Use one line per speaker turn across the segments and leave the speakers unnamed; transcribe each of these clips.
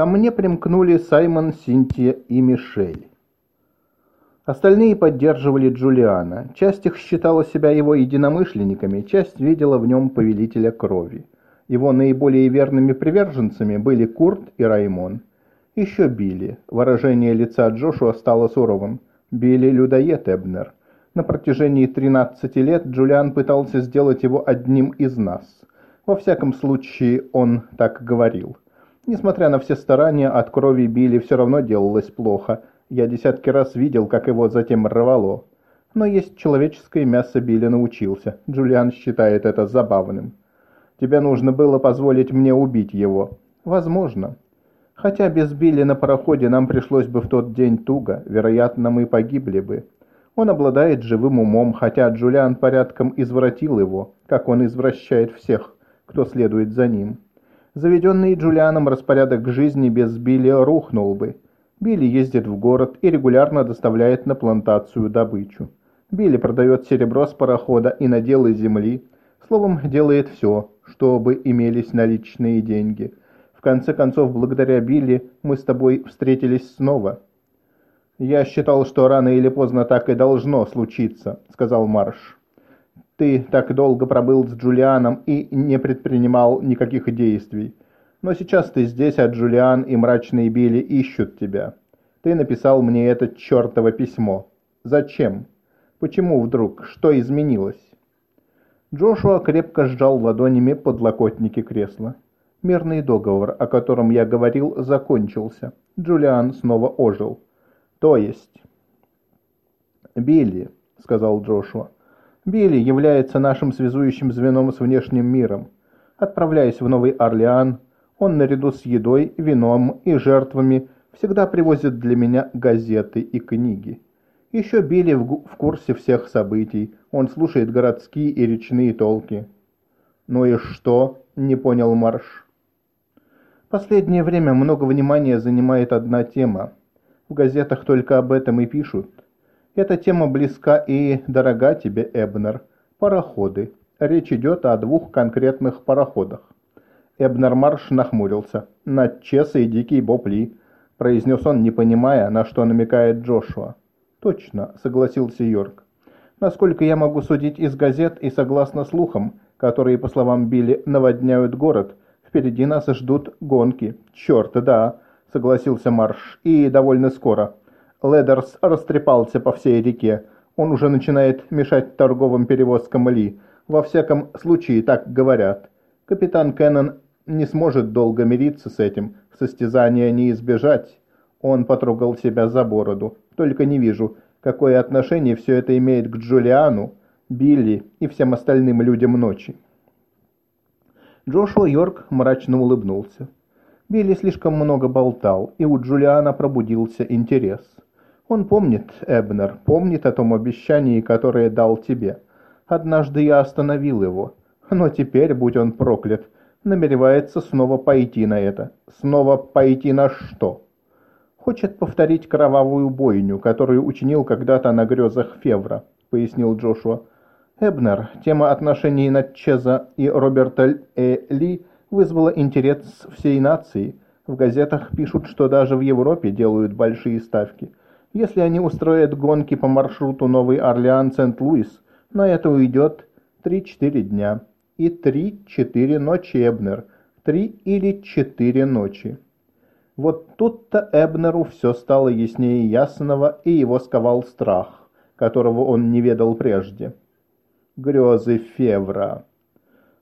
Ко мне примкнули Саймон, Синтия и Мишель. Остальные поддерживали Джулиана. Часть их считала себя его единомышленниками, часть видела в нем повелителя крови. Его наиболее верными приверженцами были Курт и Раймон. Еще Билли. Выражение лица Джошуа стало суровым. Билли – людоед Эбнер. На протяжении 13 лет Джулиан пытался сделать его одним из нас. Во всяком случае, он так говорил. Несмотря на все старания, от крови Билли все равно делалось плохо. Я десятки раз видел, как его затем рвало. Но есть человеческое мясо Билли научился. Джулиан считает это забавным. Тебе нужно было позволить мне убить его. Возможно. Хотя без Билли на пароходе нам пришлось бы в тот день туго. Вероятно, мы погибли бы. Он обладает живым умом, хотя Джулиан порядком извратил его, как он извращает всех, кто следует за ним. Заведенный Джулианом распорядок жизни без Билли рухнул бы. Билли ездит в город и регулярно доставляет на плантацию добычу. Билли продает серебро с парохода и наделы земли. Словом, делает все, чтобы имелись наличные деньги. В конце концов, благодаря Билли мы с тобой встретились снова. «Я считал, что рано или поздно так и должно случиться», — сказал Марш. «Ты так долго пробыл с Джулианом и не предпринимал никаких действий. Но сейчас ты здесь, а Джулиан и мрачные Билли ищут тебя. Ты написал мне это чертово письмо. Зачем? Почему вдруг? Что изменилось?» Джошуа крепко сжал ладонями подлокотники кресла. Мирный договор, о котором я говорил, закончился. Джулиан снова ожил. То есть... «Билли», — сказал Джошуа. «Билли является нашим связующим звеном с внешним миром. Отправляясь в Новый Орлеан, он наряду с едой, вином и жертвами всегда привозит для меня газеты и книги. Еще Билли в, в курсе всех событий, он слушает городские и речные толки. «Ну и что?» – не понял Марш. Последнее время много внимания занимает одна тема. В газетах только об этом и пишут. Эта тема близка и дорога тебе, Эбнер. Пароходы. Речь идет о двух конкретных пароходах. Эбнер Марш нахмурился. «Натчес и Дикий Бопли», – произнес он, не понимая, на что намекает Джошуа. «Точно», — согласился Йорк. «Насколько я могу судить из газет и согласно слухам, которые, по словам Билли, наводняют город, впереди нас ждут гонки. Черт, да», — согласился Марш, — «и довольно скоро. Ледерс растрепался по всей реке. Он уже начинает мешать торговым перевозкам Ли. Во всяком случае, так говорят. Капитан Кеннон не сможет долго мириться с этим, состязания не избежать». Он потрогал себя за бороду. Только не вижу, какое отношение все это имеет к Джулиану, Билли и всем остальным людям ночи. Джошуа Йорк мрачно улыбнулся. Билли слишком много болтал, и у Джулиана пробудился интерес. Он помнит, Эбнер, помнит о том обещании, которое дал тебе. Однажды я остановил его, но теперь, будь он проклят, намеревается снова пойти на это. Снова пойти на что? «Хочет повторить кровавую бойню, которую учинил когда-то на грезах Февра», — пояснил Джошуа. Эбнер, тема отношений Натчеза и Роберта Э. Ли вызвала интерес всей нации. В газетах пишут, что даже в Европе делают большие ставки. Если они устроят гонки по маршруту Новый Орлеан-Сент-Луис, на это уйдет 3-4 дня. И 3-4 ночи, Эбнер. 3 или 4 ночи. Вот тут-то Эбнеру все стало яснее ясного, и его сковал страх, которого он не ведал прежде. Грезы Февра.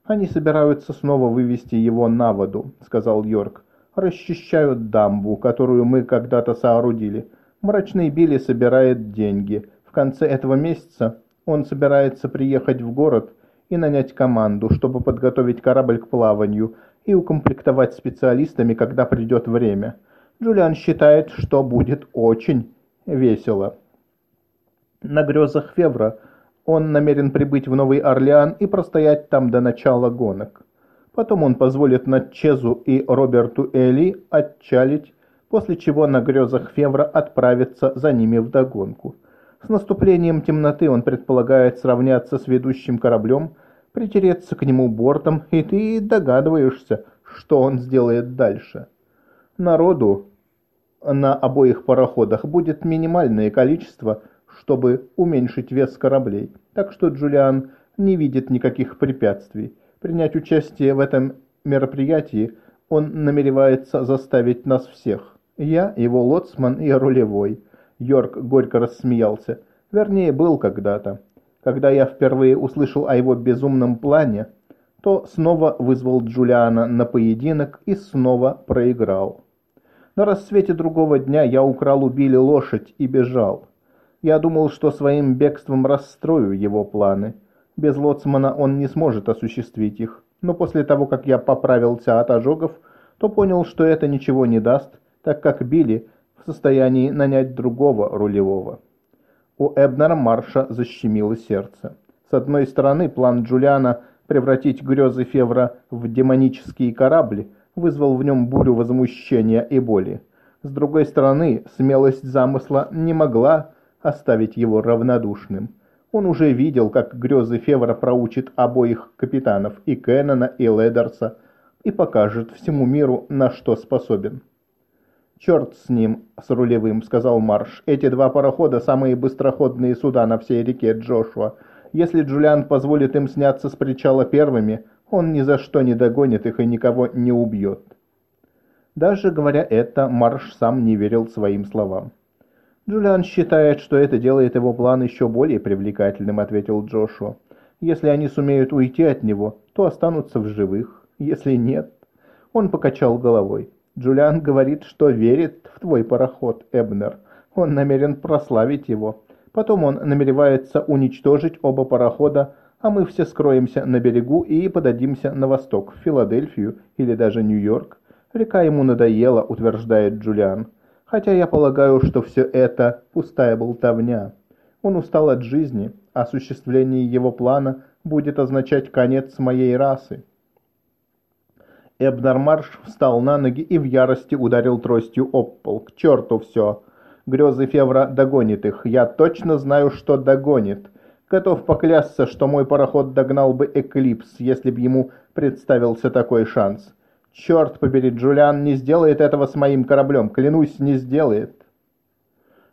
«Они собираются снова вывести его на воду», — сказал Йорк. «Расчищают дамбу, которую мы когда-то соорудили. Мрачный Билли собирает деньги. В конце этого месяца он собирается приехать в город и нанять команду, чтобы подготовить корабль к плаванию, и укомплектовать специалистами, когда придет время. Джулиан считает, что будет очень весело. На грезах Февра он намерен прибыть в Новый Орлеан и простоять там до начала гонок. Потом он позволит Натчезу и Роберту Элли отчалить, после чего на грезах Февра отправиться за ними вдогонку. С наступлением темноты он предполагает сравняться с ведущим кораблем – притереться к нему бортом, и ты догадываешься, что он сделает дальше. Народу на обоих пароходах будет минимальное количество, чтобы уменьшить вес кораблей, так что Джулиан не видит никаких препятствий. Принять участие в этом мероприятии он намеревается заставить нас всех. Я, его лоцман и рулевой. Йорк горько рассмеялся. Вернее, был когда-то. Когда я впервые услышал о его безумном плане, то снова вызвал Джулиана на поединок и снова проиграл. На рассвете другого дня я украл у Билли лошадь и бежал. Я думал, что своим бегством расстрою его планы. Без лоцмана он не сможет осуществить их. Но после того, как я поправился от ожогов, то понял, что это ничего не даст, так как Билли в состоянии нанять другого рулевого. У Эбнера Марша защемило сердце. С одной стороны, план Джулиана превратить грезы Февра в демонические корабли вызвал в нем бурю возмущения и боли. С другой стороны, смелость замысла не могла оставить его равнодушным. Он уже видел, как грезы Февра проучит обоих капитанов, и Кеннона, и Ледерса, и покажет всему миру, на что способен. «Черт с ним, с рулевым», — сказал Марш. «Эти два парохода — самые быстроходные суда на всей реке Джошуа. Если Джулиан позволит им сняться с причала первыми, он ни за что не догонит их и никого не убьет». Даже говоря это, Марш сам не верил своим словам. «Джулиан считает, что это делает его план еще более привлекательным», — ответил Джошуа. «Если они сумеют уйти от него, то останутся в живых. Если нет...» Он покачал головой. Джулиан говорит, что верит в твой пароход, Эбнер. Он намерен прославить его. Потом он намеревается уничтожить оба парохода, а мы все скроемся на берегу и подадимся на восток, в Филадельфию или даже Нью-Йорк. Река ему надоела, утверждает Джулиан. Хотя я полагаю, что все это пустая болтовня. Он устал от жизни, осуществление его плана будет означать конец моей расы. Эбнармарш встал на ноги и в ярости ударил тростью об пол. «К черту все! Грезы Февра догонит их. Я точно знаю, что догонит. Готов поклясться, что мой пароход догнал бы Эклипс, если бы ему представился такой шанс. Черт побери, Джулиан не сделает этого с моим кораблем. Клянусь, не сделает».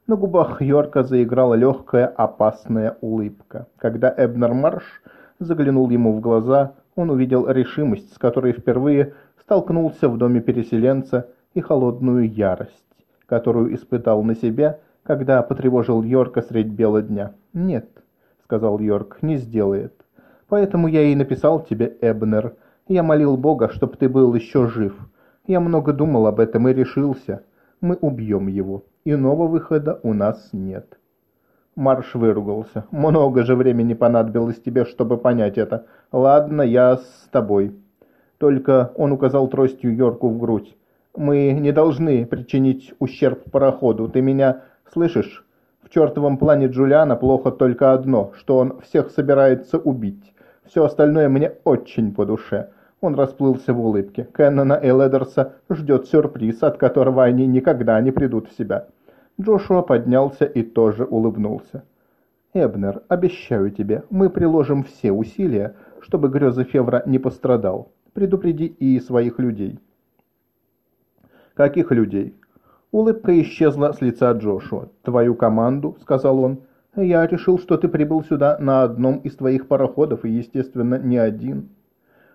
На губах Йорка заиграла легкая опасная улыбка. Когда Эбнер Марш заглянул ему в глаза, он увидел решимость, с которой впервые столкнулся в доме переселенца, и холодную ярость, которую испытал на себя, когда потревожил Йорка средь бела дня. «Нет», — сказал Йорк, — «не сделает. Поэтому я и написал тебе, Эбнер. Я молил Бога, чтоб ты был еще жив. Я много думал об этом и решился. Мы убьем его. Иного выхода у нас нет». Марш выругался. «Много же времени понадобилось тебе, чтобы понять это. Ладно, я с тобой». Только он указал тростью Йорку в грудь. «Мы не должны причинить ущерб пароходу. Ты меня слышишь? В чертовом плане Джулиана плохо только одно, что он всех собирается убить. Все остальное мне очень по душе». Он расплылся в улыбке. Кеннона и Ледерса ждет сюрприз, от которого они никогда не придут в себя. Джошуа поднялся и тоже улыбнулся. «Эбнер, обещаю тебе, мы приложим все усилия, чтобы греза Февра не пострадал. Предупреди и своих людей». «Каких людей?» Улыбка исчезла с лица Джошуа. «Твою команду», — сказал он. «Я решил, что ты прибыл сюда на одном из твоих пароходов, и, естественно, не один».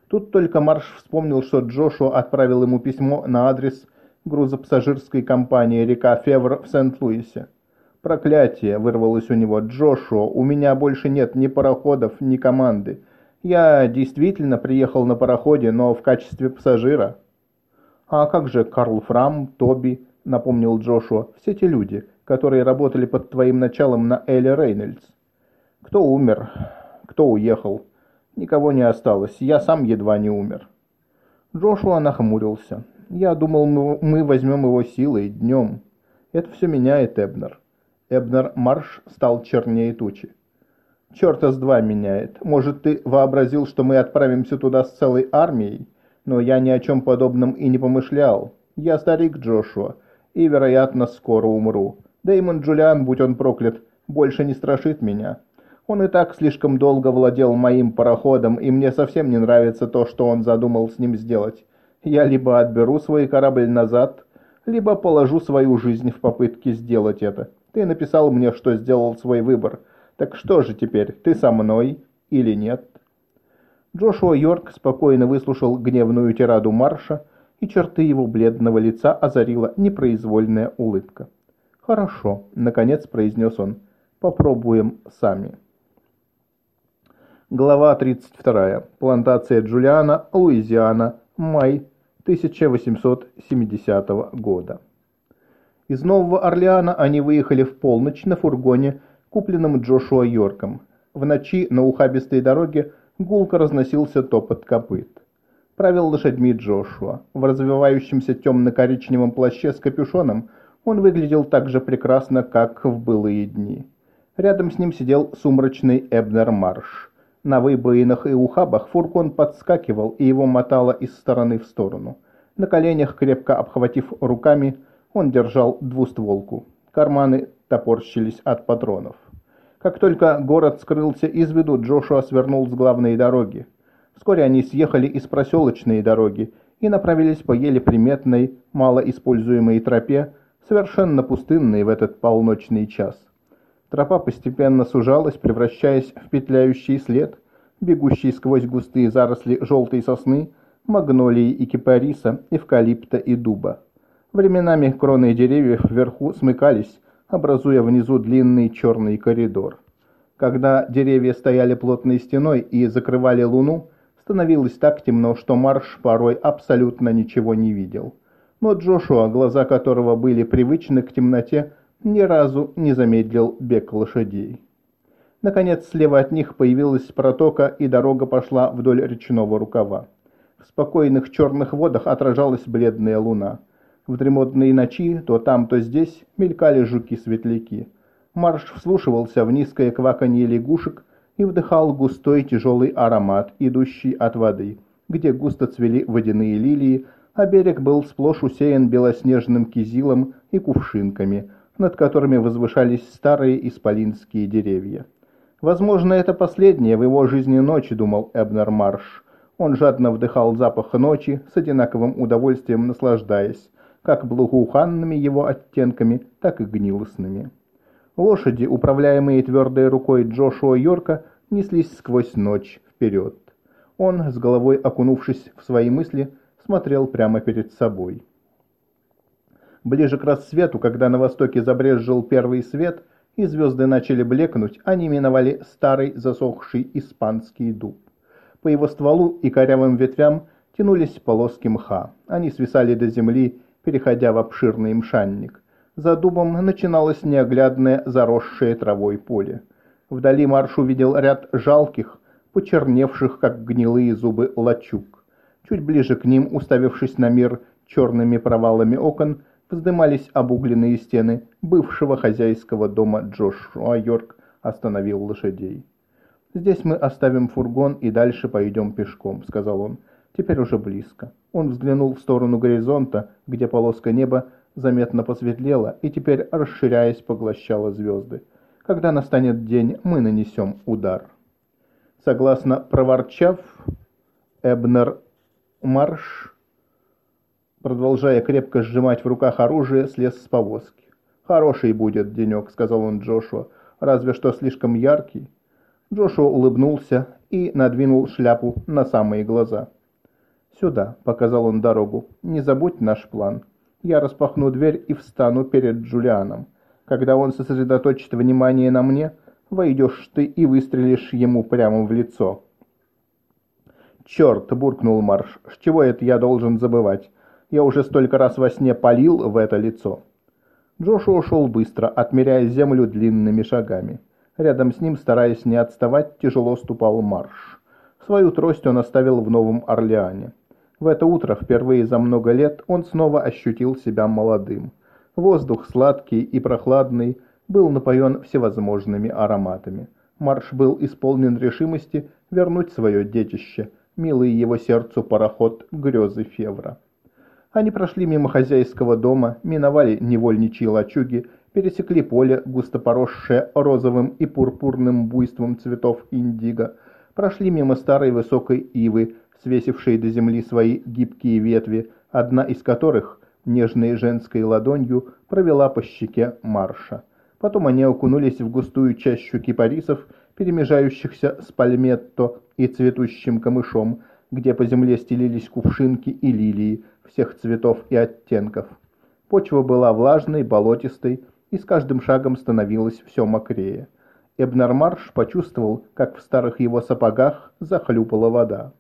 Тут только Марш вспомнил, что Джошуа отправил ему письмо на адрес грузопассажирской компании «Река Февр» в Сент-Луисе. Проклятие, вырвалось у него. Джошуа, у меня больше нет ни пароходов, ни команды. Я действительно приехал на пароходе, но в качестве пассажира. А как же Карл Фрам, Тоби, напомнил Джошуа, все те люди, которые работали под твоим началом на Элли Рейнольдс. Кто умер, кто уехал. Никого не осталось, я сам едва не умер. Джошуа нахмурился. Я думал, мы возьмем его силой днем. Это все меняет Эбнер. Эбнер Марш стал чернее тучи. Черта с два меняет. Может, ты вообразил, что мы отправимся туда с целой армией? Но я ни о чем подобном и не помышлял. Я старик Джошуа, и, вероятно, скоро умру. Дэймон Джулиан, будь он проклят, больше не страшит меня. Он и так слишком долго владел моим пароходом, и мне совсем не нравится то, что он задумал с ним сделать. Я либо отберу свой корабль назад, либо положу свою жизнь в попытке сделать это. Ты написал мне, что сделал свой выбор. Так что же теперь, ты со мной или нет?» Джошуа Йорк спокойно выслушал гневную тираду Марша, и черты его бледного лица озарила непроизвольная улыбка. «Хорошо», — наконец произнес он, — «попробуем сами». Глава 32. Плантация Джулиана, Луизиана, май 1870 года. Из Нового Орлеана они выехали в полночь на фургоне, купленном Джошуа Йорком. В ночи на ухабистой дороге гулко разносился топот копыт. Правил лошадьми Джошуа. В развивающемся темно-коричневом плаще с капюшоном он выглядел так же прекрасно, как в былые дни. Рядом с ним сидел сумрачный Эбнер Марш. На выбоинах и ухабах фургон подскакивал и его мотало из стороны в сторону. На коленях, крепко обхватив руками, он держал двустволку. Карманы топорщились от патронов. Как только город скрылся из виду, Джошуа свернул с главной дороги. Вскоре они съехали из проселочной дороги и направились по еле приметной, малоиспользуемой тропе, совершенно пустынной в этот полночный час. Тропа постепенно сужалась, превращаясь в петляющий след, бегущий сквозь густые заросли желтой сосны, магнолии и кипариса, эвкалипта и дуба. Временами кроны деревьев вверху смыкались, образуя внизу длинный черный коридор. Когда деревья стояли плотной стеной и закрывали луну, становилось так темно, что Марш порой абсолютно ничего не видел. Но Джошуа, глаза которого были привычны к темноте, ни разу не замедлил бег лошадей. Наконец, слева от них появилась протока, и дорога пошла вдоль речного рукава. В спокойных черных водах отражалась бледная луна. В дремотные ночи то там, то здесь мелькали жуки-светляки. Марш вслушивался в низкое кваканье лягушек и вдыхал густой тяжелый аромат, идущий от воды, где густо цвели водяные лилии, а берег был сплошь усеян белоснежным кизилом и кувшинками – над которыми возвышались старые исполинские деревья. Возможно, это последнее в его жизни ночи, думал Эбнер Марш. Он жадно вдыхал запах ночи, с одинаковым удовольствием наслаждаясь, как благоуханными его оттенками, так и гнилостными. Лошади, управляемые твердой рукой Джошуа Йорка, неслись сквозь ночь вперед. Он, с головой окунувшись в свои мысли, смотрел прямо перед собой. Ближе к рассвету, когда на востоке забрезжил первый свет, и звезды начали блекнуть, они миновали старый засохший испанский дуб. По его стволу и корявым ветвям тянулись полоски мха. Они свисали до земли, переходя в обширный мшанник. За дубом начиналось неоглядное заросшее травой поле. Вдали Марш увидел ряд жалких, почерневших, как гнилые зубы, лачуг. Чуть ближе к ним, уставившись на мир черными провалами окон, вздымались обугленные стены бывшего хозяйского дома Джошуа Йорк остановил лошадей. «Здесь мы оставим фургон и дальше пойдем пешком», — сказал он. «Теперь уже близко». Он взглянул в сторону горизонта, где полоска неба заметно посветлела и теперь, расширяясь, поглощала звезды. «Когда настанет день, мы нанесем удар». Согласно проворчав, Эбнер Марш продолжая крепко сжимать в руках оружие, слез с повозки. «Хороший будет денек», — сказал он Джошуа, — «разве что слишком яркий». Джошуа улыбнулся и надвинул шляпу на самые глаза. «Сюда», — показал он дорогу, — «не забудь наш план. Я распахну дверь и встану перед Джулианом. Когда он сосредоточит внимание на мне, войдешь ты и выстрелишь ему прямо в лицо». «Черт!» — буркнул Марш. «С чего это я должен забывать? Я уже столько раз во сне палил в это лицо. Джошуа ушел быстро, отмеряя землю длинными шагами. Рядом с ним, стараясь не отставать, тяжело ступал марш. Свою трость он оставил в Новом Орлеане. В это утро, впервые за много лет, он снова ощутил себя молодым. Воздух сладкий и прохладный был напоен всевозможными ароматами. Марш был исполнен решимости вернуть свое детище, милый его сердцу пароход грезы Февра. Они прошли мимо хозяйского дома, миновали невольничьи лачуги, пересекли поле, густо поросшее розовым и пурпурным буйством цветов индиго, прошли мимо старой высокой ивы, свесившей до земли свои гибкие ветви, одна из которых, нежной женской ладонью провела по щеке Марша. Потом они окунулись в густую чащу кипарисов, перемежающихся с пальметто и цветущим камышом, где по земле стелились кувшинки и лилии всех цветов и оттенков. Почва была влажной, болотистой, и с каждым шагом становилось все мокрее. Эбнармарш почувствовал, как в старых его сапогах захлюпала вода.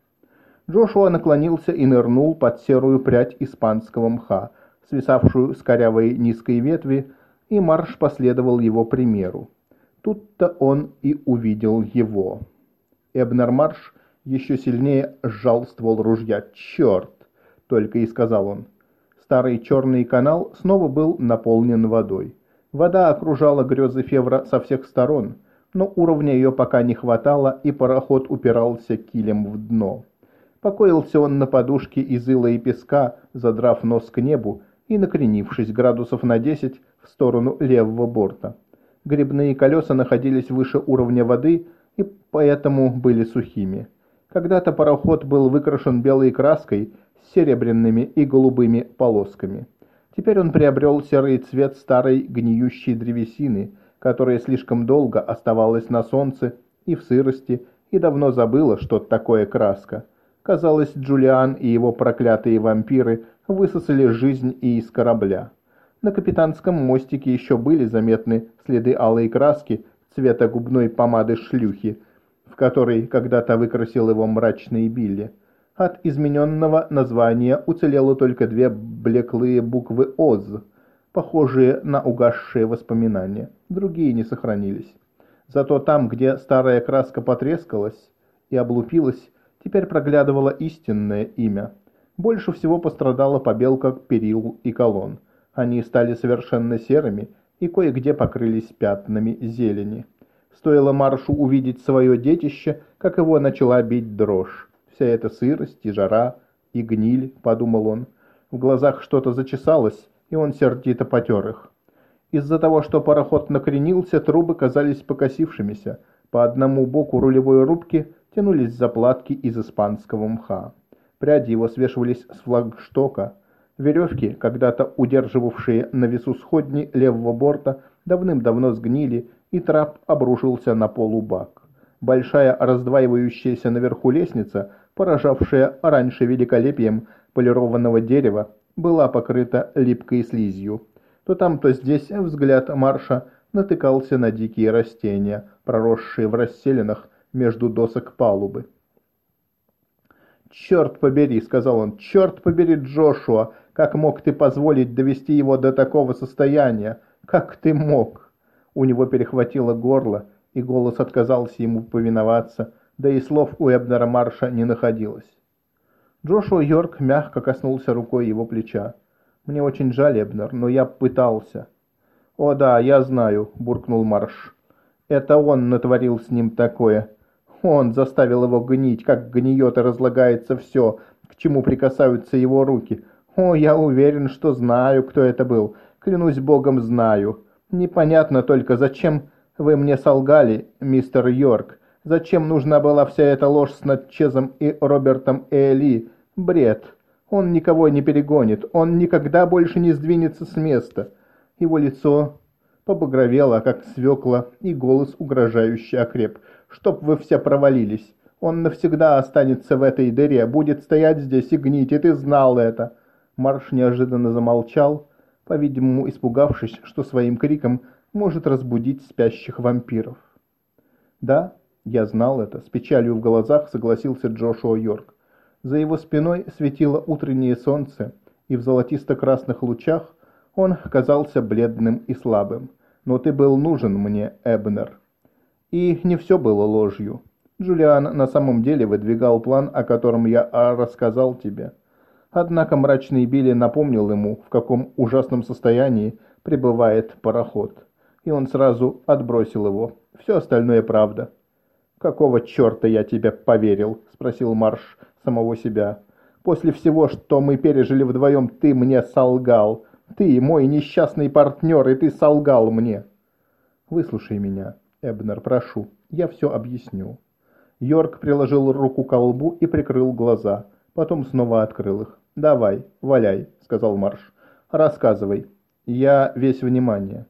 Джошуа наклонился и нырнул под серую прядь испанского мха, свисавшую с корявой низкой ветви, и Марш последовал его примеру. Тут-то он и увидел его. Эбнер Марш еще сильнее сжал ствол ружья. «Черт!» — только и сказал он. Старый черный канал снова был наполнен водой. Вода окружала грезы Февра со всех сторон, но уровня ее пока не хватало, и пароход упирался килем в дно. Покоился он на подушке из ила и песка, задрав нос к небу и накренившись градусов на 10 в сторону левого борта. Грибные колеса находились выше уровня воды и поэтому были сухими. Когда-то пароход был выкрашен белой краской с серебряными и голубыми полосками. Теперь он приобрел серый цвет старой гниющей древесины, которая слишком долго оставалась на солнце и в сырости, и давно забыла, что такое краска. Казалось, Джулиан и его проклятые вампиры высосали жизнь и из корабля. На капитанском мостике еще были заметны следы алой краски цвета губной помады шлюхи, в которой когда-то выкрасил его мрачный Билли. От измененного названия уцелело только две блеклые буквы «ОЗ», похожие на угасшие воспоминания. Другие не сохранились. Зато там, где старая краска потрескалась и облупилась, теперь проглядывало истинное имя. Больше всего пострадала побелка перил и колонн. Они стали совершенно серыми и кое-где покрылись пятнами зелени. Стоило Маршу увидеть свое детище, как его начала бить дрожь. Вся эта сырость и жара, и гниль, подумал он. В глазах что-то зачесалось, и он сердито потер их. Из-за того, что пароход накренился, трубы казались покосившимися. По одному боку рулевой рубки тянулись заплатки из испанского мха. Пряди его свешивались с флагштока, Веревки, когда-то удерживавшие на весу сходни левого борта, давным-давно сгнили, и трап обрушился на полубак. Большая раздваивающаяся наверху лестница, поражавшая раньше великолепием полированного дерева, была покрыта липкой слизью. То там, то здесь взгляд Марша натыкался на дикие растения, проросшие в расселенных между досок палубы. «Черт побери», — сказал он, — «черт побери, Джошуа, как мог ты позволить довести его до такого состояния? Как ты мог?» У него перехватило горло, и голос отказался ему повиноваться, да и слов у Эбнера Марша не находилось. Джошуа Йорк мягко коснулся рукой его плеча. «Мне очень жаль, Эбнер, но я пытался». «О да, я знаю», — буркнул Марш. «Это он натворил с ним такое. Он заставил его гнить, как гниет и разлагается все, к чему прикасаются его руки. О, я уверен, что знаю, кто это был. Клянусь богом, знаю. Непонятно только, зачем вы мне солгали, мистер Йорк. Зачем нужна была вся эта ложь с Натчезом и Робертом Эли? Бред. Он никого не перегонит. Он никогда больше не сдвинется с места. Его лицо побагровело, как свекла, и голос угрожающе окреп чтоб вы все провалились. Он навсегда останется в этой дыре, будет стоять здесь и гнить, и ты знал это». Марш неожиданно замолчал, по-видимому, испугавшись, что своим криком может разбудить спящих вампиров. «Да, я знал это», — с печалью в глазах согласился Джошуа Йорк. За его спиной светило утреннее солнце, и в золотисто-красных лучах он казался бледным и слабым. «Но ты был нужен мне, Эбнер». И не все было ложью. Джулиан на самом деле выдвигал план, о котором я рассказал тебе. Однако мрачный Билли напомнил ему, в каком ужасном состоянии пребывает пароход. И он сразу отбросил его. Все остальное правда. «Какого черта я тебе поверил?» – спросил Марш самого себя. «После всего, что мы пережили вдвоем, ты мне солгал. Ты мой несчастный партнер, и ты солгал мне». «Выслушай меня», Эбнер, прошу, я все объясню». Йорк приложил руку к лбу и прикрыл глаза, потом снова открыл их. «Давай, валяй», — сказал Марш. Рассказывай. Я весь внимание.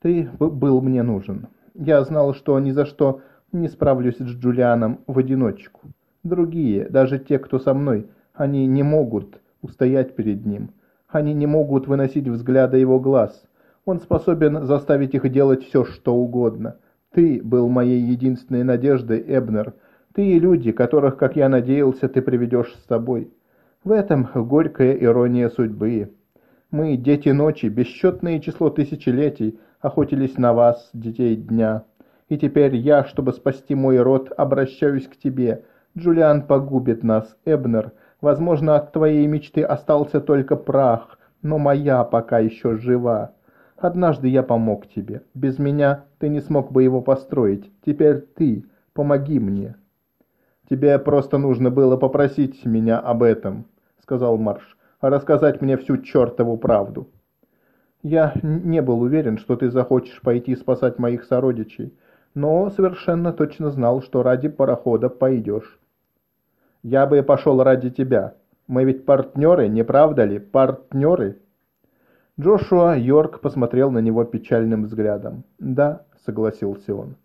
Ты был мне нужен. Я знал, что ни за что не справлюсь с Джулианом в одиночку. Другие, даже те, кто со мной, они не могут устоять перед ним. Они не могут выносить взгляда его глаз. Он способен заставить их делать все, что угодно. Ты был моей единственной надеждой, Эбнер. Ты и люди, которых, как я надеялся, ты приведешь с собой. В этом горькая ирония судьбы. Мы, дети ночи, бесчетное число тысячелетий, охотились на вас, детей дня. И теперь я, чтобы спасти мой род, обращаюсь к тебе. Джулиан погубит нас, Эбнер. Возможно, от твоей мечты остался только прах, но моя пока еще жива. Однажды я помог тебе. Без меня ты не смог бы его построить. Теперь ты. Помоги мне. Тебе просто нужно было попросить меня об этом, сказал Марш рассказать мне всю чертову правду. Я не был уверен, что ты захочешь пойти спасать моих сородичей, но совершенно точно знал, что ради парохода пойдешь. Я бы пошел ради тебя. Мы ведь партнеры, не правда ли? Партнеры? Джошуа Йорк посмотрел на него печальным взглядом. «Да», — согласился он.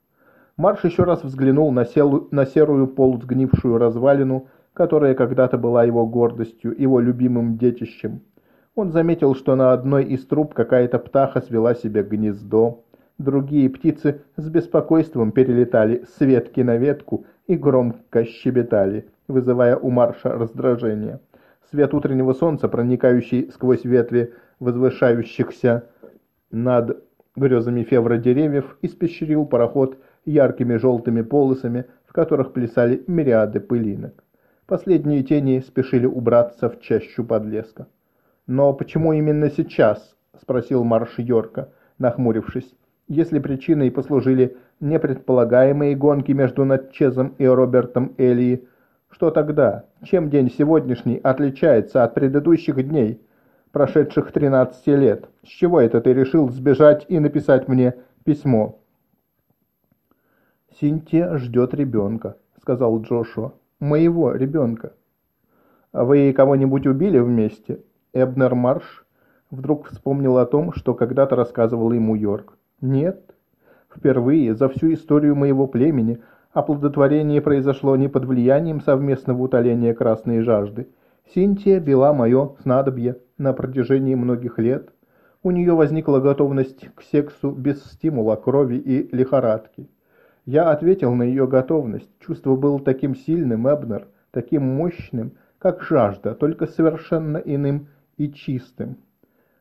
Марш еще раз взглянул на, селу, на серую полусгнившую развалину, которая когда-то была его гордостью, его любимым детищем. Он заметил, что на одной из труб какая-то птаха свела себе гнездо. Другие птицы с беспокойством перелетали с ветки на ветку и громко щебетали, вызывая у Марша раздражение. Свет утреннего солнца, проникающий сквозь ветви возвышающихся над грезами февра деревьев, испещрил пароход яркими желтыми полосами, в которых плясали мириады пылинок. Последние тени спешили убраться в чащу подлеска. «Но почему именно сейчас?» – спросил Марш Йорка, нахмурившись. «Если причиной послужили непредполагаемые гонки между Натчезом и Робертом Элли, что тогда? Чем день сегодняшний отличается от предыдущих дней, прошедших 13 лет? С чего это ты решил сбежать и написать мне письмо?» «Синтия ждет ребенка», — сказал Джошуа моего ребенка. А вы кого-нибудь убили вместе? Эбнер Марш вдруг вспомнил о том, что когда-то рассказывал ему Йорк. Нет. Впервые за всю историю моего племени оплодотворение произошло не под влиянием совместного утоления красной жажды. Синтия била мое снадобье на протяжении многих лет. У нее возникла готовность к сексу без стимула крови и лихорадки. Я ответил на ее готовность. Чувство было таким сильным, Эбнер, таким мощным, как жажда, только совершенно иным и чистым.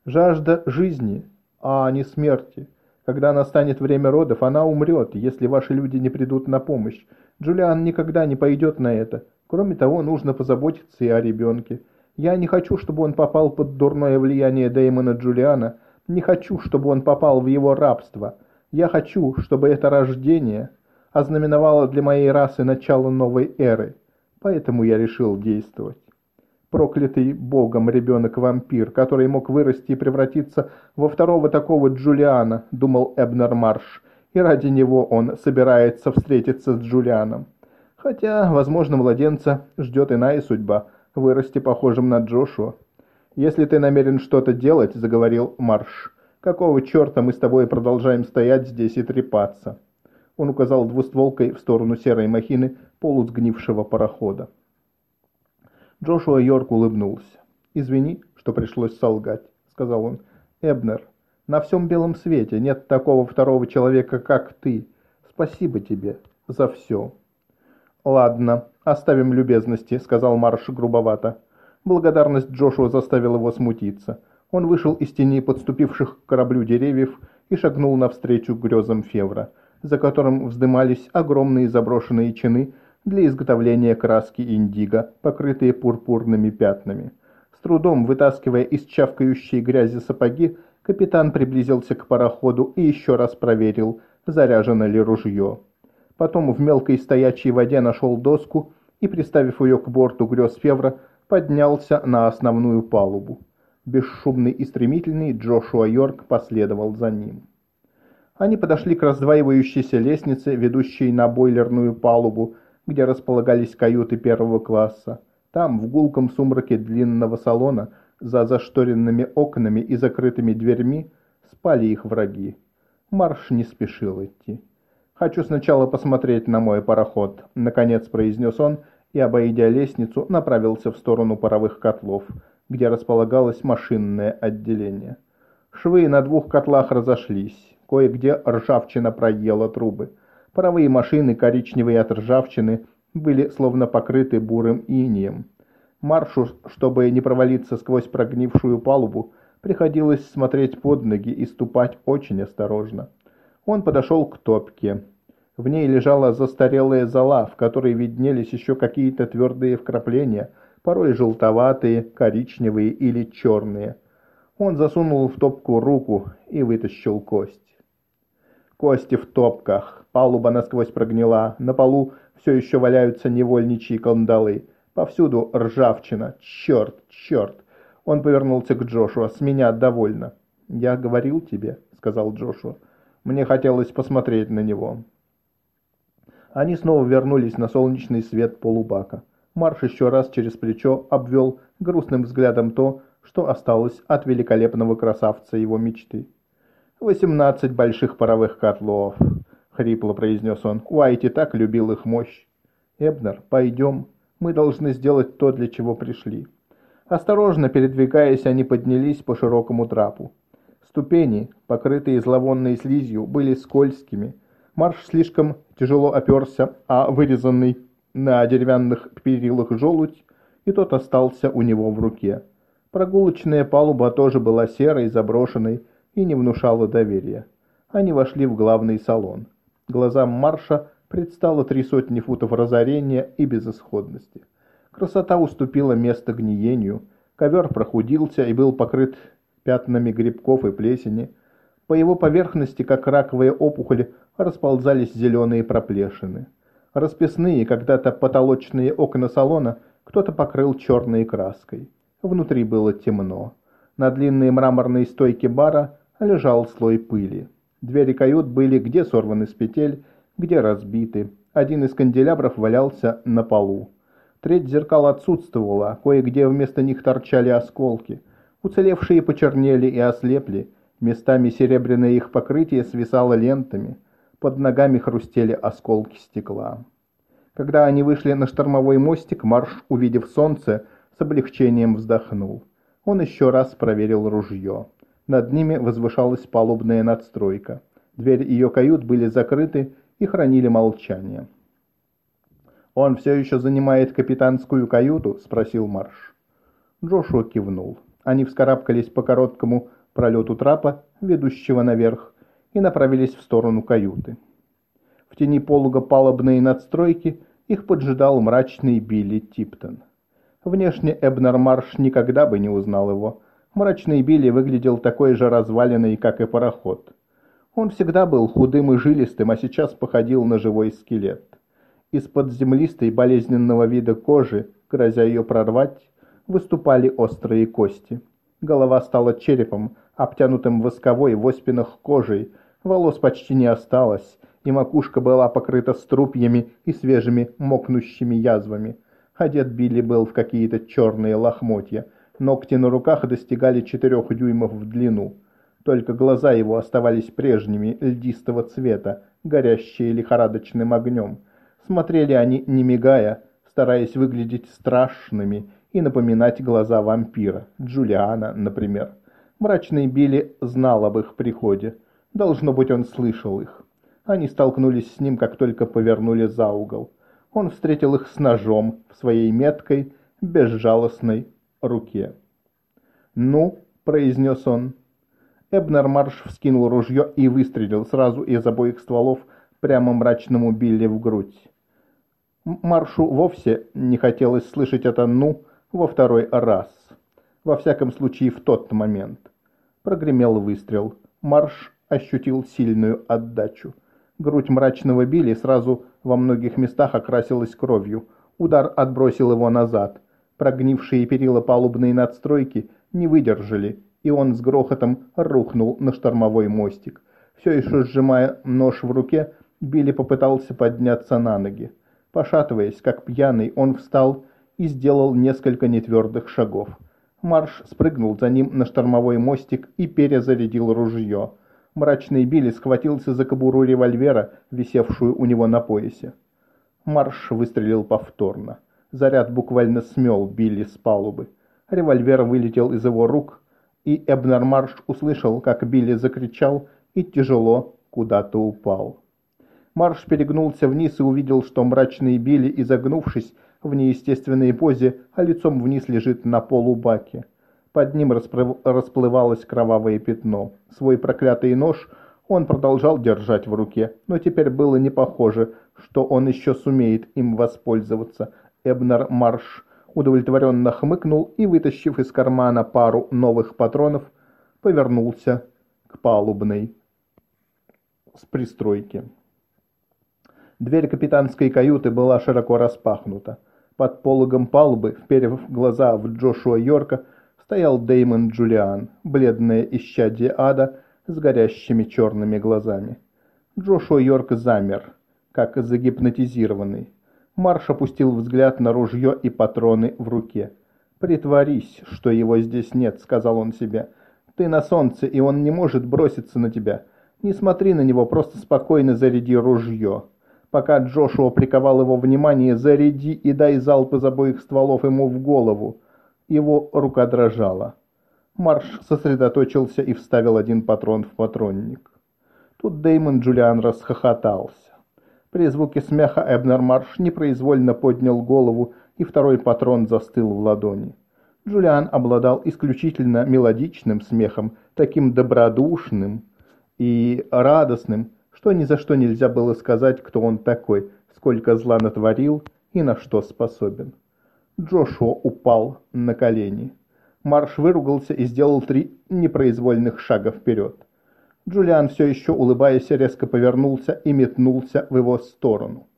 Жажда жизни, а не смерти. Когда настанет время родов, она умрет, если ваши люди не придут на помощь. Джулиан никогда не пойдет на это. Кроме того, нужно позаботиться и о ребенке. Я не хочу, чтобы он попал под дурное влияние Дэймона Джулиана. Не хочу, чтобы он попал в его рабство. Я хочу, чтобы это рождение ознаменовало для моей расы начало новой эры, поэтому я решил действовать. Проклятый богом ребенок-вампир, который мог вырасти и превратиться во второго такого Джулиана, думал Эбнер Марш, и ради него он собирается встретиться с Джулианом. Хотя, возможно, младенца ждет иная судьба – вырасти похожим на Джошуа. «Если ты намерен что-то делать», – заговорил Марш, – «какого черта мы с тобой продолжаем стоять здесь и трепаться?» Он указал двустволкой в сторону серой махины полусгнившего парохода. Джошуа Йорк улыбнулся. «Извини, что пришлось солгать», — сказал он. «Эбнер, на всем белом свете нет такого второго человека, как ты. Спасибо тебе за все». «Ладно, оставим любезности», — сказал Марш грубовато. Благодарность Джошуа заставила его смутиться. Он вышел из тени подступивших к кораблю деревьев и шагнул навстречу грезам Февра — за которым вздымались огромные заброшенные чины для изготовления краски индиго, покрытые пурпурными пятнами. С трудом вытаскивая из чавкающей грязи сапоги, капитан приблизился к пароходу и еще раз проверил, заряжено ли ружье. Потом в мелкой стоячей воде нашел доску и, приставив ее к борту грез Февра, поднялся на основную палубу. Бесшумный и стремительный Джошуа Йорк последовал за ним. Они подошли к раздваивающейся лестнице, ведущей на бойлерную палубу, где располагались каюты первого класса. Там, в гулком сумраке длинного салона, За зашторенными окнами и закрытыми дверьми спали их враги. Марш не спешил идти. «Хочу сначала посмотреть на мой пароход», — наконец произнес он, и, обойдя лестницу, направился в сторону паровых котлов, где располагалось машинное отделение. Швы на двух котлах разошлись, кое-где ржавчина проела трубы. Паровые машины, коричневые от ржавчины, были словно покрыты бурым инием. Маршу, чтобы не провалиться сквозь прогнившую палубу, приходилось смотреть под ноги и ступать очень осторожно. Он подошел к топке. В ней лежала застарелая зола, в которой виднелись еще какие-то твердые вкрапления, порой желтоватые, коричневые или черные. Он засунул в топку руку и вытащил кость. Кости в топках, палуба насквозь прогнила, на полу все еще валяются невольничьи кандалы. Повсюду ржавчина. Черт, черт. Он повернулся к Джошуа. С меня довольно. «Я говорил тебе», — сказал Джошуа. «Мне хотелось посмотреть на него». Они снова вернулись на солнечный свет полубака. Марш еще раз через плечо обвел грустным взглядом то, что осталось от великолепного красавца его мечты. «Восемнадцать больших паровых котлов», — хрипло произнес он. «Уайти так любил их мощь». «Эбнер, пойдем. Мы должны сделать то, для чего пришли». Осторожно передвигаясь, они поднялись по широкому трапу. Ступени, покрытые зловонной слизью, были скользкими. Марш слишком тяжело оперся, а вырезанный на деревянных перилах желудь, и тот остался у него в руке. Прогулочная палуба тоже была серой, заброшенной и не внушала доверия. Они вошли в главный салон. Глазам Марша предстало три сотни футов разорения и безысходности. Красота уступила место гниению, ковер прохудился и был покрыт пятнами грибков и плесени. По его поверхности, как раковые опухоли, расползались зеленые проплешины. Расписные, когда-то потолочные окна салона кто-то покрыл черной краской. Внутри было темно. На длинной мраморной стойке бара лежал слой пыли. Двери кают были где сорваны с петель, где разбиты. Один из канделябров валялся на полу. Треть зеркал отсутствовала, кое-где вместо них торчали осколки. Уцелевшие почернели и ослепли, местами серебряное их покрытие свисало лентами, под ногами хрустели осколки стекла. Когда они вышли на штормовой мостик, Марш, увидев солнце, с облегчением вздохнул. Он еще раз проверил ружье. Над ними возвышалась палубная надстройка. Двери ее кают были закрыты и хранили молчание. «Он все еще занимает капитанскую каюту?» – спросил Марш. Джошуа кивнул. Они вскарабкались по короткому пролету трапа, ведущего наверх, и направились в сторону каюты. В тени полуга палубной надстройки их поджидал мрачный Билли Типтон. Внешне Эбнер Марш никогда бы не узнал его. Мрачный Билли выглядел такой же разваленный, как и пароход. Он всегда был худым и жилистым, а сейчас походил на живой скелет. Из-под землистой болезненного вида кожи, грозя ее прорвать, выступали острые кости. Голова стала черепом, обтянутым восковой в кожей, волос почти не осталось, и макушка была покрыта струпьями и свежими мокнущими язвами. Одет Билли был в какие-то черные лохмотья, ногти на руках достигали четырех дюймов в длину. Только глаза его оставались прежними, льдистого цвета, горящие лихорадочным огнем – Смотрели они, не мигая, стараясь выглядеть страшными и напоминать глаза вампира, Джулиана, например. Мрачный Билли знал об их приходе. Должно быть, он слышал их. Они столкнулись с ним, как только повернули за угол. Он встретил их с ножом в своей меткой, безжалостной руке. «Ну», — произнес он. Эбнер Марш вскинул ружье и выстрелил сразу из обоих стволов прямо мрачному Билли в грудь. Маршу вовсе не хотелось слышать это «ну» во второй раз. Во всяком случае, в тот момент. Прогремел выстрел. Марш ощутил сильную отдачу. Грудь мрачного Билли сразу во многих местах окрасилась кровью. Удар отбросил его назад. Прогнившие перила палубной надстройки не выдержали, и он с грохотом рухнул на штормовой мостик. Все еще сжимая нож в руке, Билли попытался подняться на ноги. Пошатываясь, как пьяный, он встал и сделал несколько нетвердых шагов. Марш спрыгнул за ним на штормовой мостик и перезарядил ружье. Мрачный Билли схватился за кобуру револьвера, висевшую у него на поясе. Марш выстрелил повторно. Заряд буквально смел Билли с палубы. Револьвер вылетел из его рук, и Эбнер Марш услышал, как Билли закричал и тяжело куда-то упал. Марш перегнулся вниз и увидел, что мрачный Билли, изогнувшись в неестественной позе, а лицом вниз лежит на полу баке. Под ним расплывалось кровавое пятно. Свой проклятый нож он продолжал держать в руке, но теперь было не похоже, что он еще сумеет им воспользоваться. Эбнер Марш удовлетворенно хмыкнул и, вытащив из кармана пару новых патронов, повернулся к палубной с пристройки. Дверь капитанской каюты была широко распахнута. Под пологом палубы, вперев глаза в Джошуа Йорка, стоял Деймон Джулиан, бледное исчадие ада с горящими черными глазами. Джошуа Йорк замер, как загипнотизированный. Марш опустил взгляд на ружье и патроны в руке. «Притворись, что его здесь нет», — сказал он себе. «Ты на солнце, и он не может броситься на тебя. Не смотри на него, просто спокойно заряди ружье». Пока Джошуа приковал его внимание, заряди и дай залп из обоих стволов ему в голову. Его рука дрожала. Марш сосредоточился и вставил один патрон в патронник. Тут Деймон Джулиан расхохотался. При звуке смеха Эбнер Марш непроизвольно поднял голову, и второй патрон застыл в ладони. Джулиан обладал исключительно мелодичным смехом, таким добродушным и радостным, что ни за что нельзя было сказать, кто он такой, сколько зла натворил и на что способен. Джошуа упал на колени. Марш выругался и сделал три непроизвольных шага вперед. Джулиан, все еще улыбаясь, резко повернулся и метнулся в его сторону.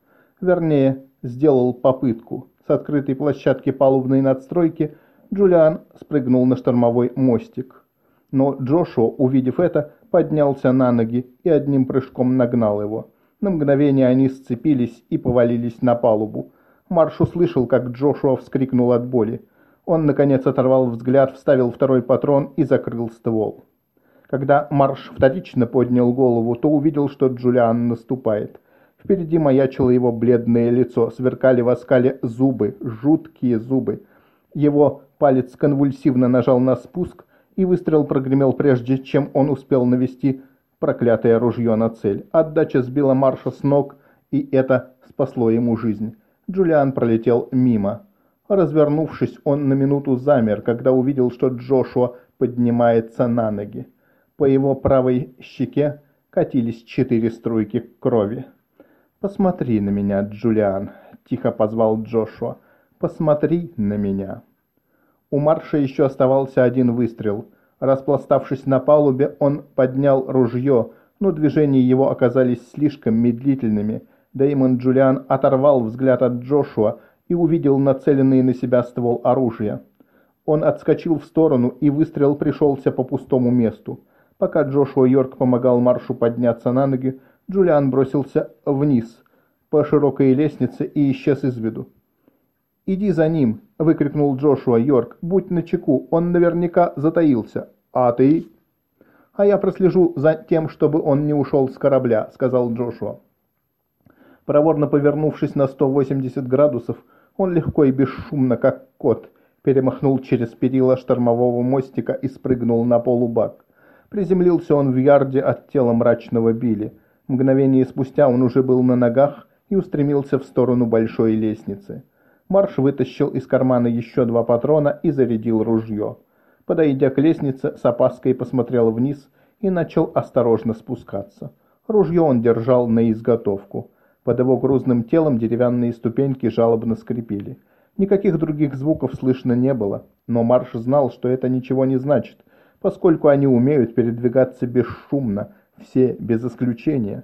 Вернее, сделал попытку. С открытой площадки палубной надстройки Джулиан спрыгнул на штормовой мостик. Но Джошуа, увидев это, поднялся на ноги и одним прыжком нагнал его. На мгновение они сцепились и повалились на палубу. Марш услышал, как Джошуа вскрикнул от боли. Он, наконец, оторвал взгляд, вставил второй патрон и закрыл ствол. Когда Марш вторично поднял голову, то увидел, что Джулиан наступает. Впереди маячило его бледное лицо, сверкали в оскале зубы, жуткие зубы. Его палец конвульсивно нажал на спуск, и выстрел прогремел прежде, чем он успел навести проклятое ружье на цель. Отдача сбила Марша с ног, и это спасло ему жизнь. Джулиан пролетел мимо. Развернувшись, он на минуту замер, когда увидел, что Джошуа поднимается на ноги. По его правой щеке катились четыре струйки крови. «Посмотри на меня, Джулиан», — тихо позвал Джошуа. «Посмотри на меня». У Марша еще оставался один выстрел. Распластавшись на палубе, он поднял ружье, но движения его оказались слишком медлительными. Дэймон Джулиан оторвал взгляд от Джошуа и увидел нацеленный на себя ствол оружия. Он отскочил в сторону, и выстрел пришелся по пустому месту. Пока Джошуа Йорк помогал Маршу подняться на ноги, Джулиан бросился вниз по широкой лестнице и исчез из виду. «Иди за ним!» — выкрикнул Джошуа Йорк. «Будь начеку, он наверняка затаился. А ты?» «А я прослежу за тем, чтобы он не ушел с корабля», — сказал Джошуа. Проворно повернувшись на 180 градусов, он легко и бесшумно, как кот, перемахнул через перила штормового мостика и спрыгнул на полубак. Приземлился он в ярде от тела мрачного Билли. Мгновение спустя он уже был на ногах и устремился в сторону большой лестницы. Марш вытащил из кармана еще два патрона и зарядил ружье. Подойдя к лестнице, с опаской посмотрел вниз и начал осторожно спускаться. Ружье он держал на изготовку. Под его грузным телом деревянные ступеньки жалобно скрипели. Никаких других звуков слышно не было, но Марш знал, что это ничего не значит, поскольку они умеют передвигаться бесшумно, все без исключения.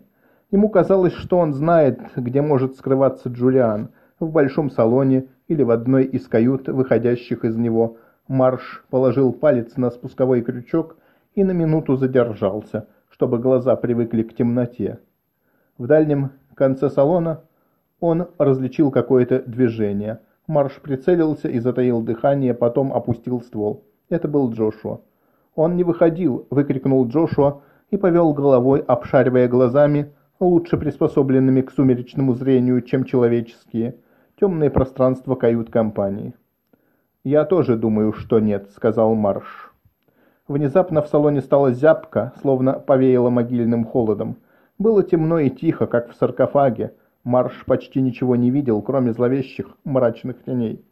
Ему казалось, что он знает, где может скрываться Джулиан – в большом салоне или в одной из кают, выходящих из него. Марш положил палец на спусковой крючок и на минуту задержался, чтобы глаза привыкли к темноте. В дальнем конце салона он различил какое-то движение. Марш прицелился и затаил дыхание, потом опустил ствол. Это был Джошуа. «Он не выходил!» — выкрикнул Джошуа и повел головой, обшаривая глазами, лучше приспособленными к сумеречному зрению, чем человеческие, темное пространство кают-компании. «Я тоже думаю, что нет», — сказал Марш. Внезапно в салоне стало зябко, словно повеяло могильным холодом. Было темно и тихо, как в саркофаге. Марш почти ничего не видел, кроме зловещих мрачных теней.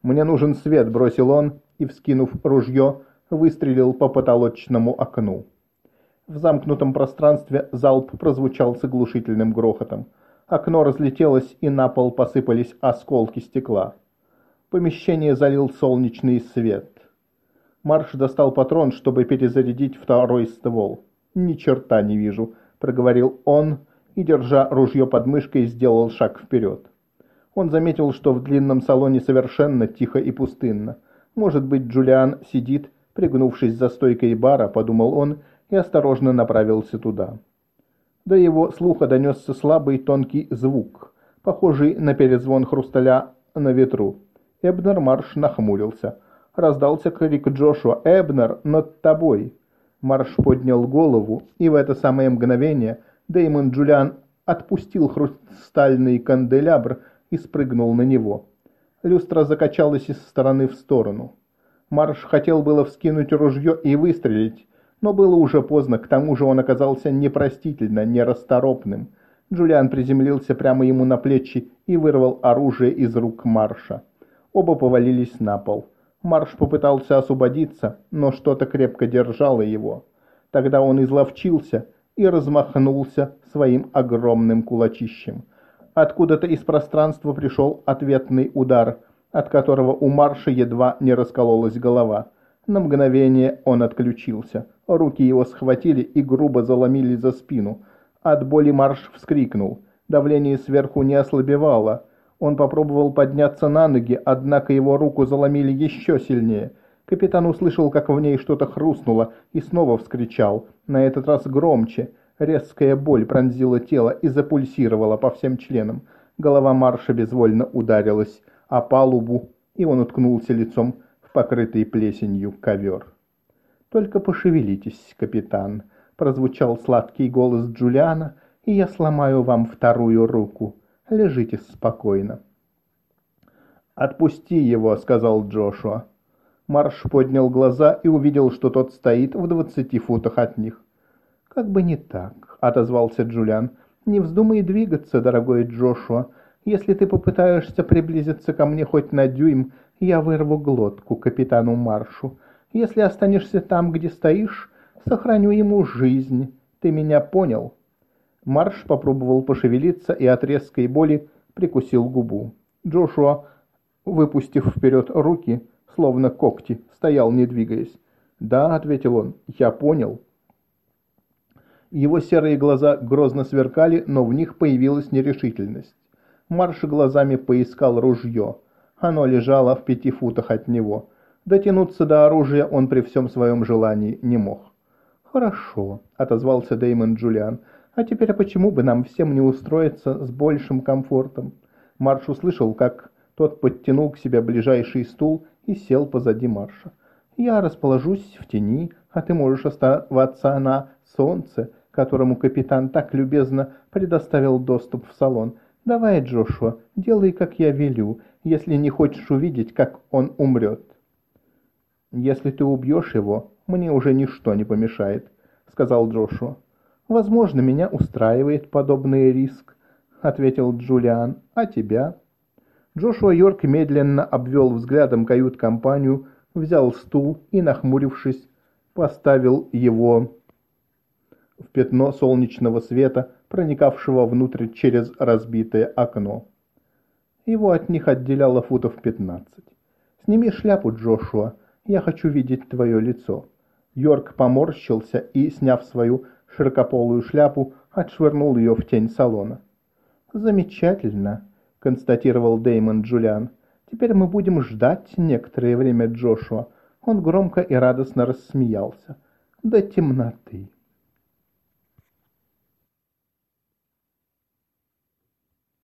«Мне нужен свет», — бросил он, и, вскинув ружье, выстрелил по потолочному окну. В замкнутом пространстве залп прозвучал с оглушительным грохотом. Окно разлетелось, и на пол посыпались осколки стекла. Помещение залил солнечный свет. Марш достал патрон, чтобы перезарядить второй ствол. «Ни черта не вижу», — проговорил он, и, держа ружье под мышкой, сделал шаг вперед. Он заметил, что в длинном салоне совершенно тихо и пустынно. Может быть, Джулиан сидит, пригнувшись за стойкой бара, подумал он, и осторожно направился туда. До его слуха донесся слабый тонкий звук, похожий на перезвон хрусталя на ветру. Эбнер Марш нахмурился. Раздался крик Джошуа «Эбнер, над тобой!» Марш поднял голову, и в это самое мгновение Дэймон Джулиан отпустил хрустальный канделябр и спрыгнул на него. Люстра закачалась из стороны в сторону. Марш хотел было вскинуть ружье и выстрелить, но было уже поздно, к тому же он оказался непростительно нерасторопным. Джулиан приземлился прямо ему на плечи и вырвал оружие из рук Марша. Оба повалились на пол. Марш попытался освободиться, но что-то крепко держало его. Тогда он изловчился и размахнулся своим огромным кулачищем. Откуда-то из пространства пришел ответный удар, от которого у Марша едва не раскололась голова. На мгновение он отключился. Руки его схватили и грубо заломили за спину. От боли Марш вскрикнул. Давление сверху не ослабевало. Он попробовал подняться на ноги, однако его руку заломили еще сильнее. Капитан услышал, как в ней что-то хрустнуло, и снова вскричал, на этот раз громче. Резкая боль пронзила тело и запульсировала по всем членам. Голова Марша безвольно ударилась о палубу, и он уткнулся лицом в покрытый плесенью ковер. «Только пошевелитесь, капитан», — прозвучал сладкий голос Джулиана, — «и я сломаю вам вторую руку». Лежите спокойно». «Отпусти его», — сказал Джошуа. Марш поднял глаза и увидел, что тот стоит в двадцати футах от них. «Как бы не так», — отозвался Джулиан. «Не вздумай двигаться, дорогой Джошуа. Если ты попытаешься приблизиться ко мне хоть на дюйм, я вырву глотку капитану Маршу. Если останешься там, где стоишь, сохраню ему жизнь. Ты меня понял?» Марш попробовал пошевелиться и от резкой боли прикусил губу. Джошуа, выпустив вперед руки, словно когти, стоял не двигаясь. «Да», — ответил он, — «я понял». Его серые глаза грозно сверкали, но в них появилась нерешительность. Марш глазами поискал ружье. Оно лежало в пяти футах от него. Дотянуться до оружия он при всем своем желании не мог. «Хорошо», — отозвался Дэймон Джулиан, — а теперь почему бы нам всем не устроиться с большим комфортом? Марш услышал, как тот подтянул к себе ближайший стул и сел позади Марша. «Я расположусь в тени, а ты можешь оставаться на солнце, которому капитан так любезно предоставил доступ в салон. Давай, Джошуа, делай, как я велю, если не хочешь увидеть, как он умрет». «Если ты убьешь его, мне уже ничто не помешает», — сказал Джошуа. «Возможно, меня устраивает подобный риск», — ответил Джулиан. «А тебя?» Джошуа Йорк медленно обвел взглядом кают-компанию, взял стул и, нахмурившись, поставил его в пятно солнечного света, проникавшего внутрь через разбитое окно. Его от них отделяло футов пятнадцать. «Сними шляпу, Джошуа, я хочу видеть твое лицо». Йорк поморщился и, сняв свою широкополую шляпу, отшвырнул ее в тень салона. «Замечательно», — констатировал Деймон Джулиан. «Теперь мы будем ждать некоторое время Джошуа». Он громко и радостно рассмеялся. «До темноты».